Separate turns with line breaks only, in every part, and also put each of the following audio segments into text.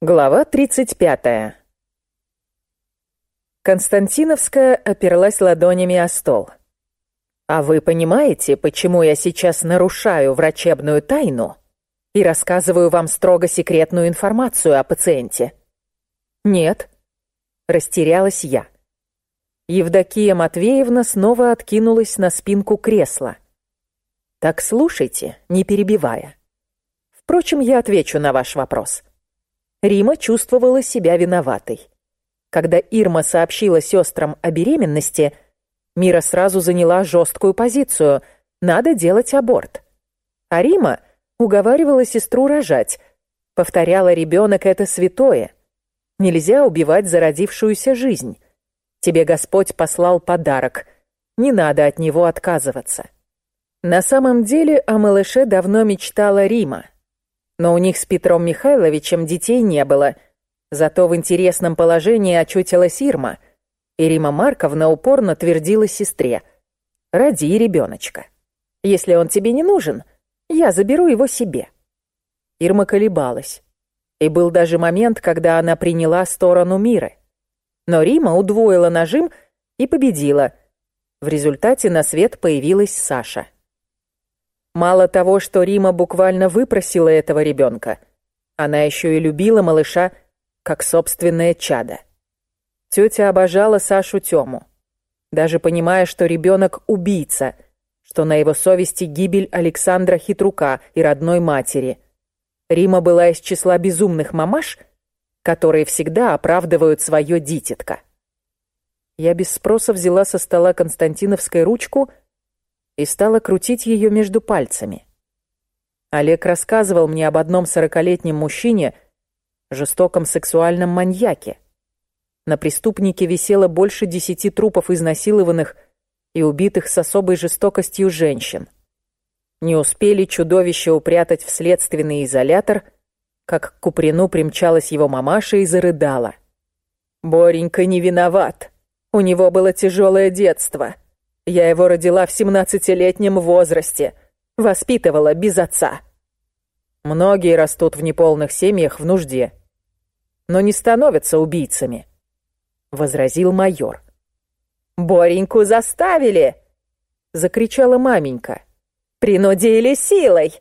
Глава 35. Константиновская оперлась ладонями о стол. «А вы понимаете, почему я сейчас нарушаю врачебную тайну и рассказываю вам строго секретную информацию о пациенте?» «Нет», — растерялась я. Евдокия Матвеевна снова откинулась на спинку кресла. «Так слушайте, не перебивая. Впрочем, я отвечу на ваш вопрос». Рима чувствовала себя виноватой. Когда Ирма сообщила сестрам о беременности, Мира сразу заняла жесткую позицию – надо делать аборт. А Рима уговаривала сестру рожать, повторяла ребенок – это святое. Нельзя убивать зародившуюся жизнь. Тебе Господь послал подарок, не надо от него отказываться. На самом деле о малыше давно мечтала Рима – но у них с Петром Михайловичем детей не было. Зато в интересном положении очутилась Ирма, и Рима Марковна упорно твердила сестре «Роди ребеночка. Если он тебе не нужен, я заберу его себе». Ирма колебалась. И был даже момент, когда она приняла сторону Миры. Но Рима удвоила нажим и победила. В результате на свет появилась Саша. Мало того, что Рима буквально выпросила этого ребенка, она еще и любила малыша как собственное чадо. Тетя обожала Сашу Тему, даже понимая, что ребенок убийца, что на его совести гибель Александра Хитрука и родной матери. Рима была из числа безумных мамаш, которые всегда оправдывают свое дитятко. Я без спроса взяла со стола Константиновской ручку и стала крутить ее между пальцами. Олег рассказывал мне об одном сорокалетнем мужчине, жестоком сексуальном маньяке. На преступнике висело больше десяти трупов изнасилованных и убитых с особой жестокостью женщин. Не успели чудовище упрятать в следственный изолятор, как к Куприну примчалась его мамаша и зарыдала. «Боренька не виноват. У него было тяжелое детство. Я его родила в семнадцатилетнем возрасте, воспитывала без отца. Многие растут в неполных семьях в нужде, но не становятся убийцами, — возразил майор. «Бореньку заставили!» — закричала маменька. «Принудили силой!»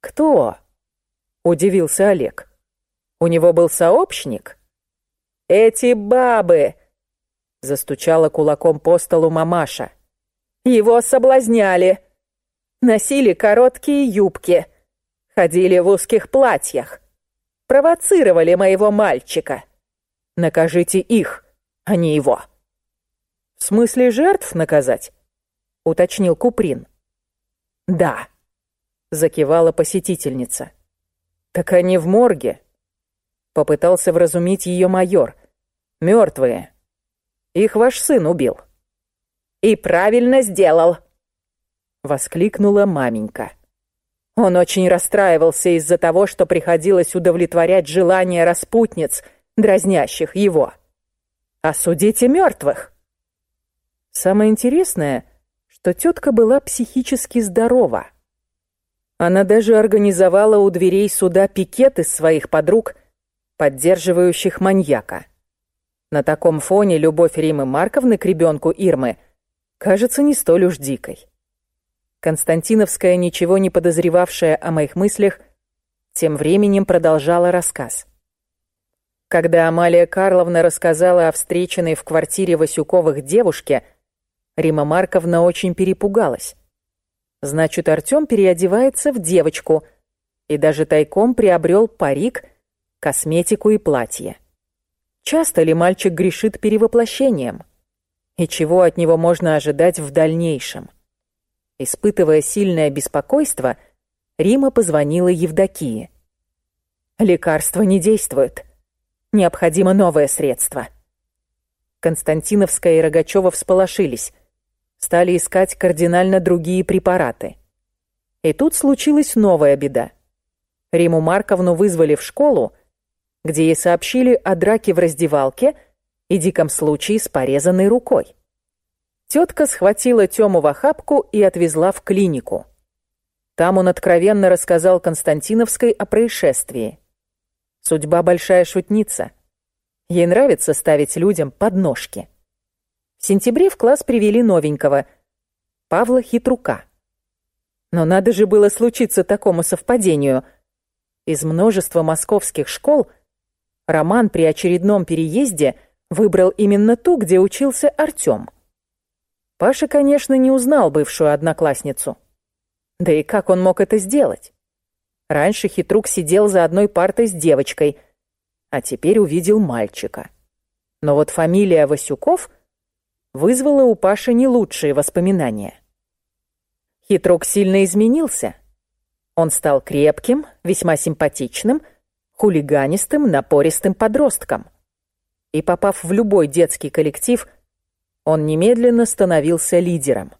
«Кто?» — удивился Олег. «У него был сообщник?» «Эти бабы!» — застучала кулаком по столу мамаша. Его соблазняли. Носили короткие юбки. Ходили в узких платьях. Провоцировали моего мальчика. Накажите их, а не его. В смысле жертв наказать? Уточнил Куприн. Да, закивала посетительница. Так они в морге. Попытался вразумить ее майор. Мертвые. Их ваш сын убил. «И правильно сделал!» — воскликнула маменька. Он очень расстраивался из-за того, что приходилось удовлетворять желания распутниц, дразнящих его. «Осудите мертвых!» Самое интересное, что тетка была психически здорова. Она даже организовала у дверей суда пикет из своих подруг, поддерживающих маньяка. На таком фоне любовь Римы Марковны к ребенку Ирмы – кажется не столь уж дикой. Константиновская, ничего не подозревавшая о моих мыслях, тем временем продолжала рассказ. Когда Амалия Карловна рассказала о встреченной в квартире Васюковых девушке, Рима Марковна очень перепугалась. Значит, Артём переодевается в девочку и даже тайком приобрел парик, косметику и платье. Часто ли мальчик грешит перевоплощением? И чего от него можно ожидать в дальнейшем. Испытывая сильное беспокойство, Рима позвонила Евдокии. «Лекарство не действует. Необходимо новое средство». Константиновская и Рогачева всполошились. Стали искать кардинально другие препараты. И тут случилась новая беда. Риму Марковну вызвали в школу, где ей сообщили о драке в раздевалке – и диком случае с порезанной рукой. Тетка схватила Тему в охапку и отвезла в клинику. Там он откровенно рассказал Константиновской о происшествии. Судьба большая шутница. Ей нравится ставить людям подножки. В сентябре в класс привели новенького, Павла Хитрука. Но надо же было случиться такому совпадению. Из множества московских школ Роман при очередном переезде выбрал именно ту, где учился Артём. Паша, конечно, не узнал бывшую одноклассницу. Да и как он мог это сделать? Раньше хитрук сидел за одной партой с девочкой, а теперь увидел мальчика. Но вот фамилия Васюков вызвала у Паши не лучшие воспоминания. Хитрук сильно изменился. Он стал крепким, весьма симпатичным, хулиганистым, напористым подростком. И попав в любой детский коллектив – он немедленно становился лидером.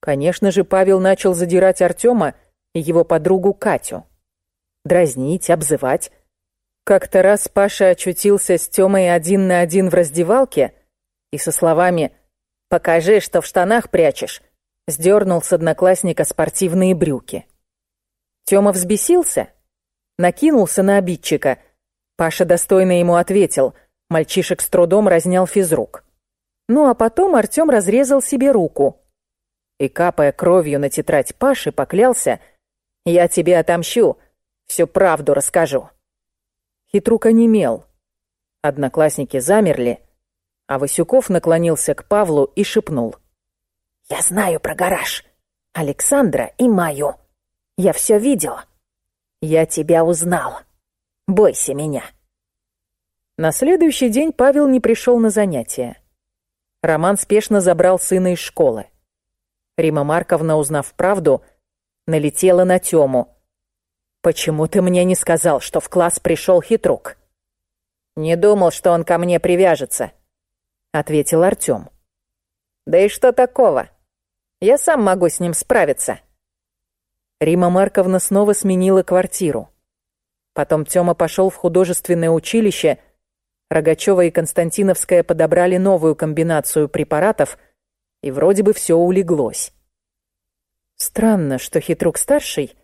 Конечно же, Павел начал задирать Артема и его подругу Катю. Дразнить, обзывать. Как-то раз Паша очутился с Тёмой один на один в раздевалке и со словами «Покажи, что в штанах прячешь», сдернул с одноклассника спортивные брюки. Тёма взбесился, накинулся на обидчика. Паша достойно ему ответил, мальчишек с трудом разнял физрук. Ну а потом Артём разрезал себе руку. И, капая кровью на тетрадь Паши, поклялся «Я тебе отомщу, всю правду расскажу». Хитрук онемел. Одноклассники замерли, а Васюков наклонился к Павлу и шепнул. «Я знаю про гараж. Александра и Маю. Я все видел. Я тебя узнал. Бойся меня». На следующий день Павел не пришел на занятия. Роман спешно забрал сына из школы. Рима Марковна, узнав правду, налетела на Тему. «Почему ты мне не сказал, что в класс пришел хитрук?» «Не думал, что он ко мне привяжется», — ответил Артем. «Да и что такого? Я сам могу с ним справиться». Рима Марковна снова сменила квартиру. Потом Тёма пошел в художественное училище Рогачева и Константиновская подобрали новую комбинацию препаратов, и вроде бы все улеглось. Странно, что хитрук-старший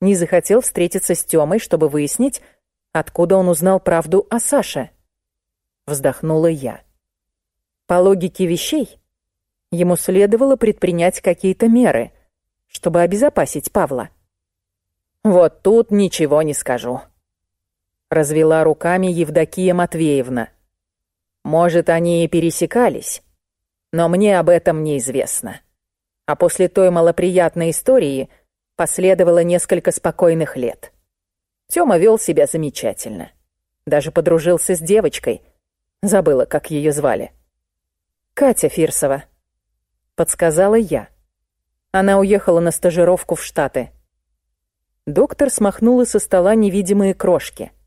не захотел встретиться с Тёмой, чтобы выяснить, откуда он узнал правду о Саше. Вздохнула я. По логике вещей, ему следовало предпринять какие-то меры, чтобы обезопасить Павла. Вот тут ничего не скажу развела руками Евдокия Матвеевна. Может, они и пересекались, но мне об этом неизвестно. А после той малоприятной истории последовало несколько спокойных лет. Тёма вел себя замечательно. Даже подружился с девочкой. Забыла, как ее звали. Катя Фирсова. Подсказала я. Она уехала на стажировку в Штаты. Доктор смахнула со стола невидимые крошки —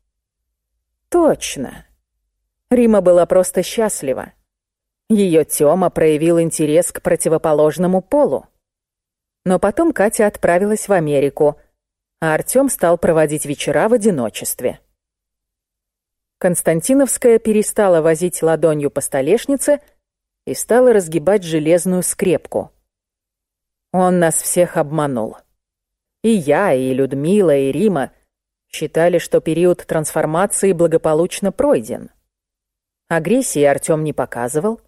Точно. Рима была просто счастлива. Ее Тёма проявил интерес к противоположному полу. Но потом Катя отправилась в Америку, а Артём стал проводить вечера в одиночестве. Константиновская перестала возить ладонью по столешнице и стала разгибать железную скрепку. Он нас всех обманул. И я, и Людмила, и Рима — Считали, что период трансформации благополучно пройден. Агрессии Артём не показывал.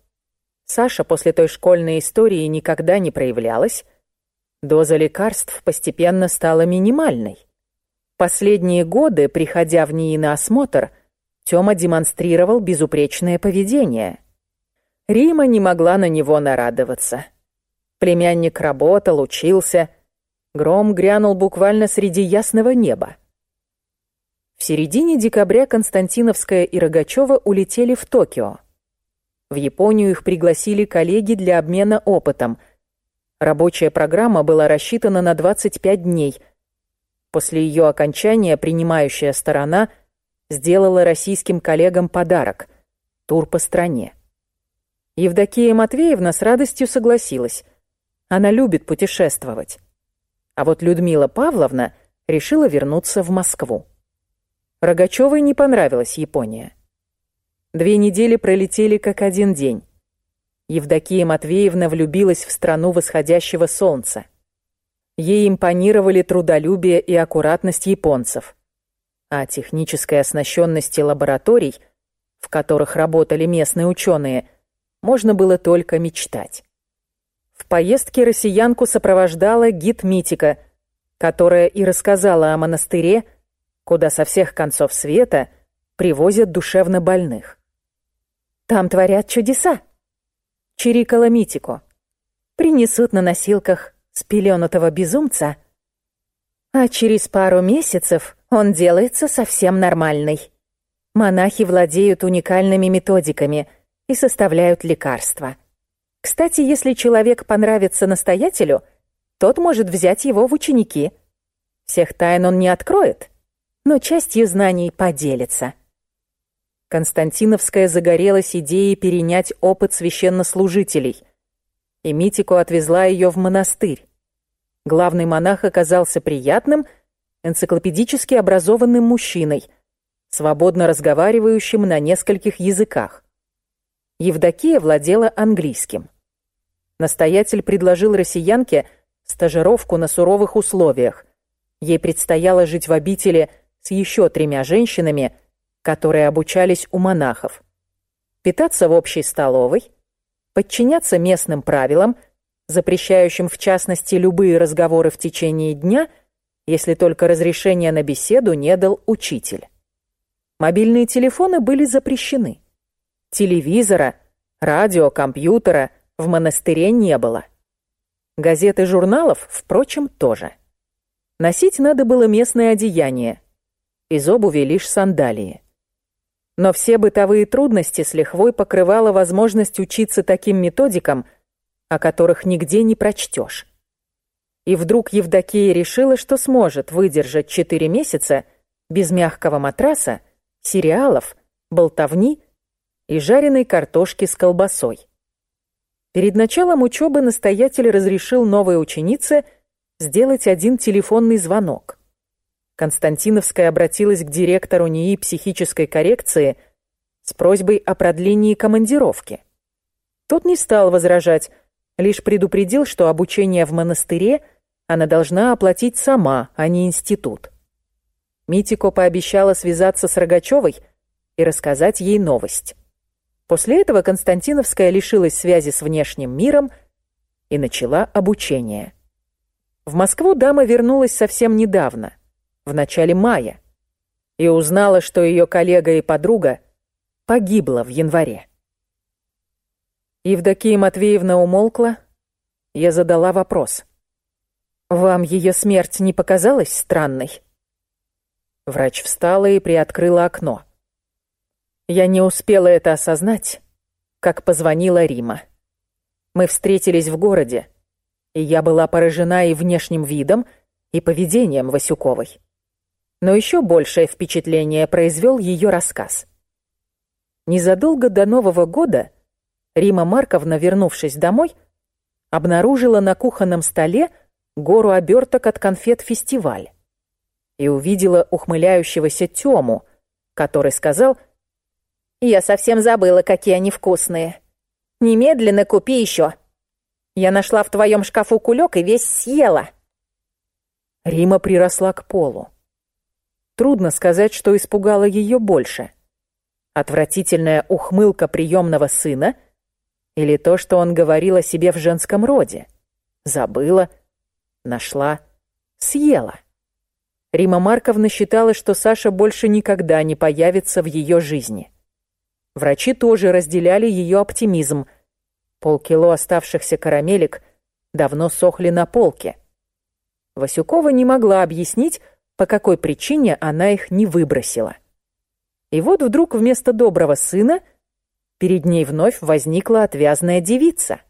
Саша после той школьной истории никогда не проявлялась. Доза лекарств постепенно стала минимальной. Последние годы, приходя в НИИ на осмотр, Тёма демонстрировал безупречное поведение. Рима не могла на него нарадоваться. Племянник работал, учился. Гром грянул буквально среди ясного неба. В середине декабря Константиновская и Рогачева улетели в Токио. В Японию их пригласили коллеги для обмена опытом. Рабочая программа была рассчитана на 25 дней. После ее окончания принимающая сторона сделала российским коллегам подарок – тур по стране. Евдокия Матвеевна с радостью согласилась. Она любит путешествовать. А вот Людмила Павловна решила вернуться в Москву. Рогачевой не понравилась Япония. Две недели пролетели как один день. Евдокия Матвеевна влюбилась в страну восходящего солнца. Ей импонировали трудолюбие и аккуратность японцев. О технической оснащенности лабораторий, в которых работали местные ученые, можно было только мечтать. В поездке россиянку сопровождала гид Митика, которая и рассказала о монастыре, куда со всех концов света привозят душевно больных. «Там творят чудеса», — чирикала Митико. «Принесут на носилках спеленутого безумца, а через пару месяцев он делается совсем нормальный. Монахи владеют уникальными методиками и составляют лекарства». Кстати, если человек понравится настоятелю, тот может взять его в ученики. Всех тайн он не откроет, но частью знаний поделится. Константиновская загорелась идеей перенять опыт священнослужителей, и Митику отвезла ее в монастырь. Главный монах оказался приятным, энциклопедически образованным мужчиной, свободно разговаривающим на нескольких языках. Евдокия владела английским. Настоятель предложил россиянке стажировку на суровых условиях. Ей предстояло жить в обители с еще тремя женщинами, которые обучались у монахов. Питаться в общей столовой, подчиняться местным правилам, запрещающим в частности любые разговоры в течение дня, если только разрешение на беседу не дал учитель. Мобильные телефоны были запрещены телевизора, радио, компьютера в монастыре не было. Газет и журналов, впрочем, тоже. Носить надо было местное одеяние. Из обуви лишь сандалии. Но все бытовые трудности с лихвой покрывала возможность учиться таким методикам, о которых нигде не прочтешь. И вдруг Евдокия решила, что сможет выдержать четыре месяца без мягкого матраса, сериалов, болтовни и жареной картошки с колбасой. Перед началом учебы настоятель разрешил новой ученице сделать один телефонный звонок. Константиновская обратилась к директору НИИ психической коррекции с просьбой о продлении командировки. Тот не стал возражать, лишь предупредил, что обучение в монастыре она должна оплатить сама, а не институт. Митико пообещала связаться с Рогачевой и рассказать ей новость. После этого Константиновская лишилась связи с внешним миром и начала обучение. В Москву дама вернулась совсем недавно, в начале мая, и узнала, что ее коллега и подруга погибла в январе. Евдокия Матвеевна умолкла, я задала вопрос. «Вам ее смерть не показалась странной?» Врач встала и приоткрыла окно. Я не успела это осознать, как позвонила Рима. Мы встретились в городе, и я была поражена и внешним видом, и поведением Васюковой. Но еще большее впечатление произвел ее рассказ. Незадолго до Нового года Рима Марковна, вернувшись домой, обнаружила на кухонном столе гору оберток от конфет «Фестиваль» и увидела ухмыляющегося Тему, который сказал — я совсем забыла, какие они вкусные. Немедленно купи еще. Я нашла в твоем шкафу кулек и весь съела. Рима приросла к полу. Трудно сказать, что испугало ее больше. Отвратительная ухмылка приемного сына или то, что он говорил о себе в женском роде. Забыла, нашла, съела. Рима Марковна считала, что Саша больше никогда не появится в ее жизни. Врачи тоже разделяли ее оптимизм. Полкило оставшихся карамелек давно сохли на полке. Васюкова не могла объяснить, по какой причине она их не выбросила. И вот вдруг вместо доброго сына перед ней вновь возникла отвязная девица.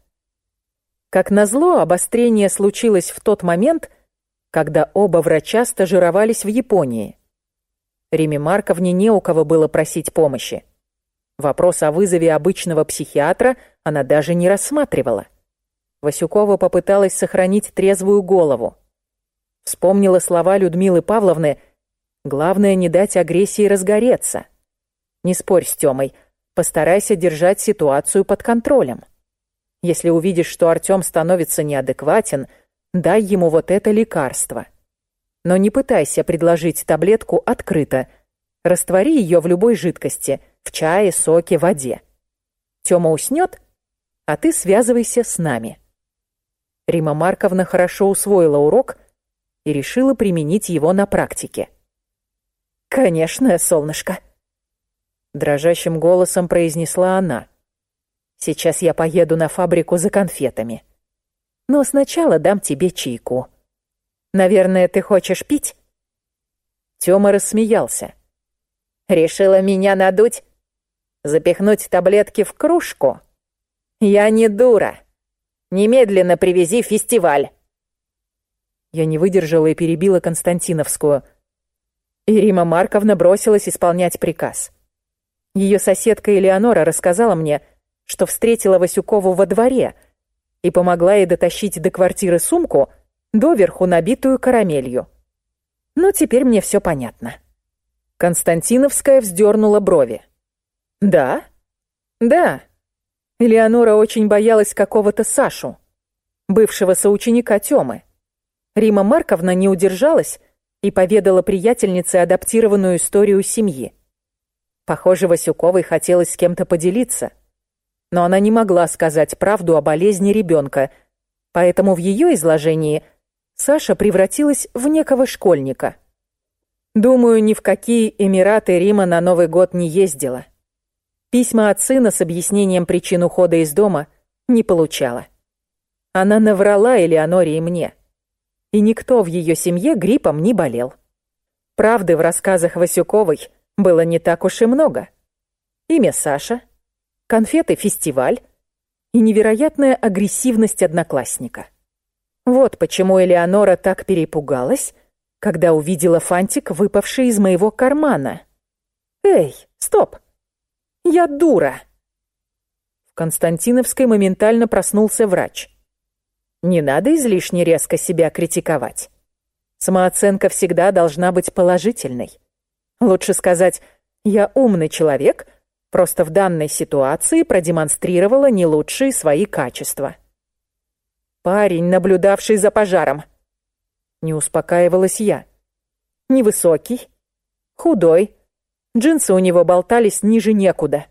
Как назло, обострение случилось в тот момент, когда оба врача стажировались в Японии. Риме Марковне не у кого было просить помощи. Вопрос о вызове обычного психиатра она даже не рассматривала. Васюкова попыталась сохранить трезвую голову. Вспомнила слова Людмилы Павловны «Главное не дать агрессии разгореться». Не спорь с Тёмой, постарайся держать ситуацию под контролем. Если увидишь, что Артём становится неадекватен, дай ему вот это лекарство. Но не пытайся предложить таблетку открыто. Раствори ее в любой жидкости, в чае, соке, воде. Тёма уснет, а ты связывайся с нами. Рима Марковна хорошо усвоила урок и решила применить его на практике. «Конечно, солнышко», — дрожащим голосом произнесла она. «Сейчас я поеду на фабрику за конфетами. Но сначала дам тебе чайку. Наверное, ты хочешь пить?» Тёма рассмеялся. «Решила меня надуть? Запихнуть таблетки в кружку? Я не дура. Немедленно привези фестиваль». Я не выдержала и перебила Константиновскую. И Рима Марковна бросилась исполнять приказ. Ее соседка Элеонора рассказала мне, что встретила Васюкову во дворе и помогла ей дотащить до квартиры сумку, доверху набитую карамелью. Ну, теперь мне все понятно. Константиновская вздернула брови. «Да? Да. Элеонора очень боялась какого-то Сашу, бывшего соученика Тёмы. Рима Марковна не удержалась и поведала приятельнице адаптированную историю семьи. Похоже, Васюковой хотелось с кем-то поделиться, но она не могла сказать правду о болезни ребенка, поэтому в ее изложении Саша превратилась в некого школьника. Думаю, ни в какие Эмираты Рима на Новый год не ездила. Письма от сына с объяснением причин ухода из дома не получала. Она наврала Элеоноре и мне и никто в ее семье гриппом не болел. Правды в рассказах Васюковой было не так уж и много. Имя Саша, конфеты-фестиваль и невероятная агрессивность одноклассника. Вот почему Элеонора так перепугалась, когда увидела фантик, выпавший из моего кармана. «Эй, стоп! Я дура!» В Константиновской моментально проснулся врач. Не надо излишне резко себя критиковать. Самооценка всегда должна быть положительной. Лучше сказать «я умный человек», просто в данной ситуации продемонстрировала не лучшие свои качества. Парень, наблюдавший за пожаром. Не успокаивалась я. Невысокий, худой, джинсы у него болтались ниже некуда.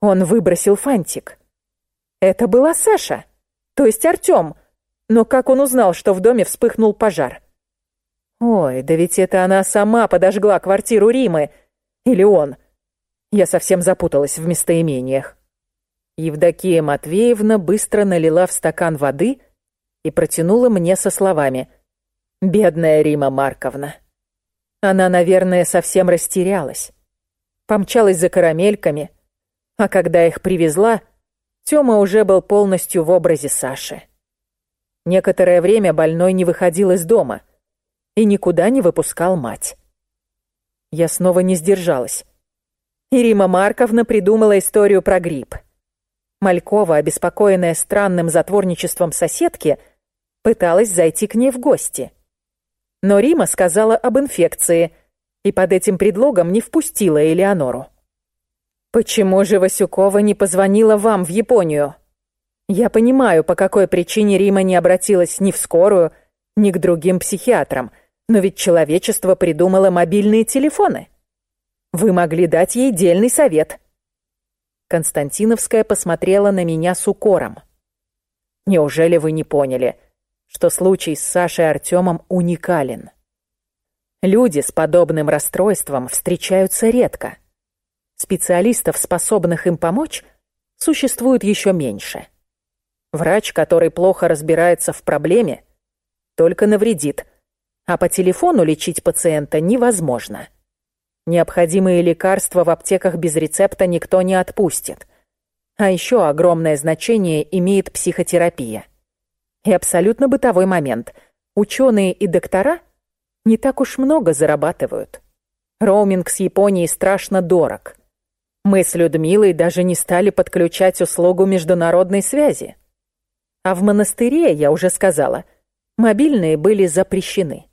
Он выбросил фантик. Это была Саша, то есть Артём, но как он узнал, что в доме вспыхнул пожар? Ой, да ведь это она сама подожгла квартиру Римы. Или он? Я совсем запуталась в местоимениях. Евдокия Матвеевна быстро налила в стакан воды и протянула мне со словами «Бедная Рима Марковна». Она, наверное, совсем растерялась. Помчалась за карамельками, а когда их привезла, Тёма уже был полностью в образе Саши. Некоторое время больной не выходил из дома и никуда не выпускал мать. Я снова не сдержалась. И Рима Марковна придумала историю про грипп. Малькова, обеспокоенная странным затворничеством соседки, пыталась зайти к ней в гости. Но Рима сказала об инфекции и под этим предлогом не впустила Элеонору. «Почему же Васюкова не позвонила вам в Японию?» Я понимаю, по какой причине Рима не обратилась ни в скорую, ни к другим психиатрам, но ведь человечество придумало мобильные телефоны. Вы могли дать ей дельный совет. Константиновская посмотрела на меня с укором. Неужели вы не поняли, что случай с Сашей Артемом уникален? Люди с подобным расстройством встречаются редко. Специалистов, способных им помочь, существует еще меньше. Врач, который плохо разбирается в проблеме, только навредит, а по телефону лечить пациента невозможно. Необходимые лекарства в аптеках без рецепта никто не отпустит. А еще огромное значение имеет психотерапия. И абсолютно бытовой момент. Ученые и доктора не так уж много зарабатывают. Роуминг с Японией страшно дорог. Мы с Людмилой даже не стали подключать услугу международной связи. А в монастыре, я уже сказала, мобильные были запрещены.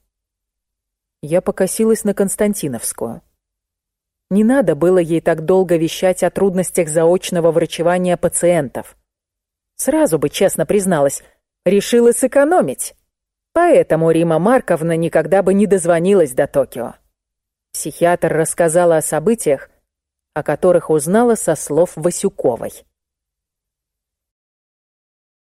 Я покосилась на Константиновскую. Не надо было ей так долго вещать о трудностях заочного врачевания пациентов. Сразу бы честно призналась, решила сэкономить. Поэтому Рима Марковна никогда бы не дозвонилась до Токио. Психиатр рассказала о событиях, о которых узнала со слов Васюковой.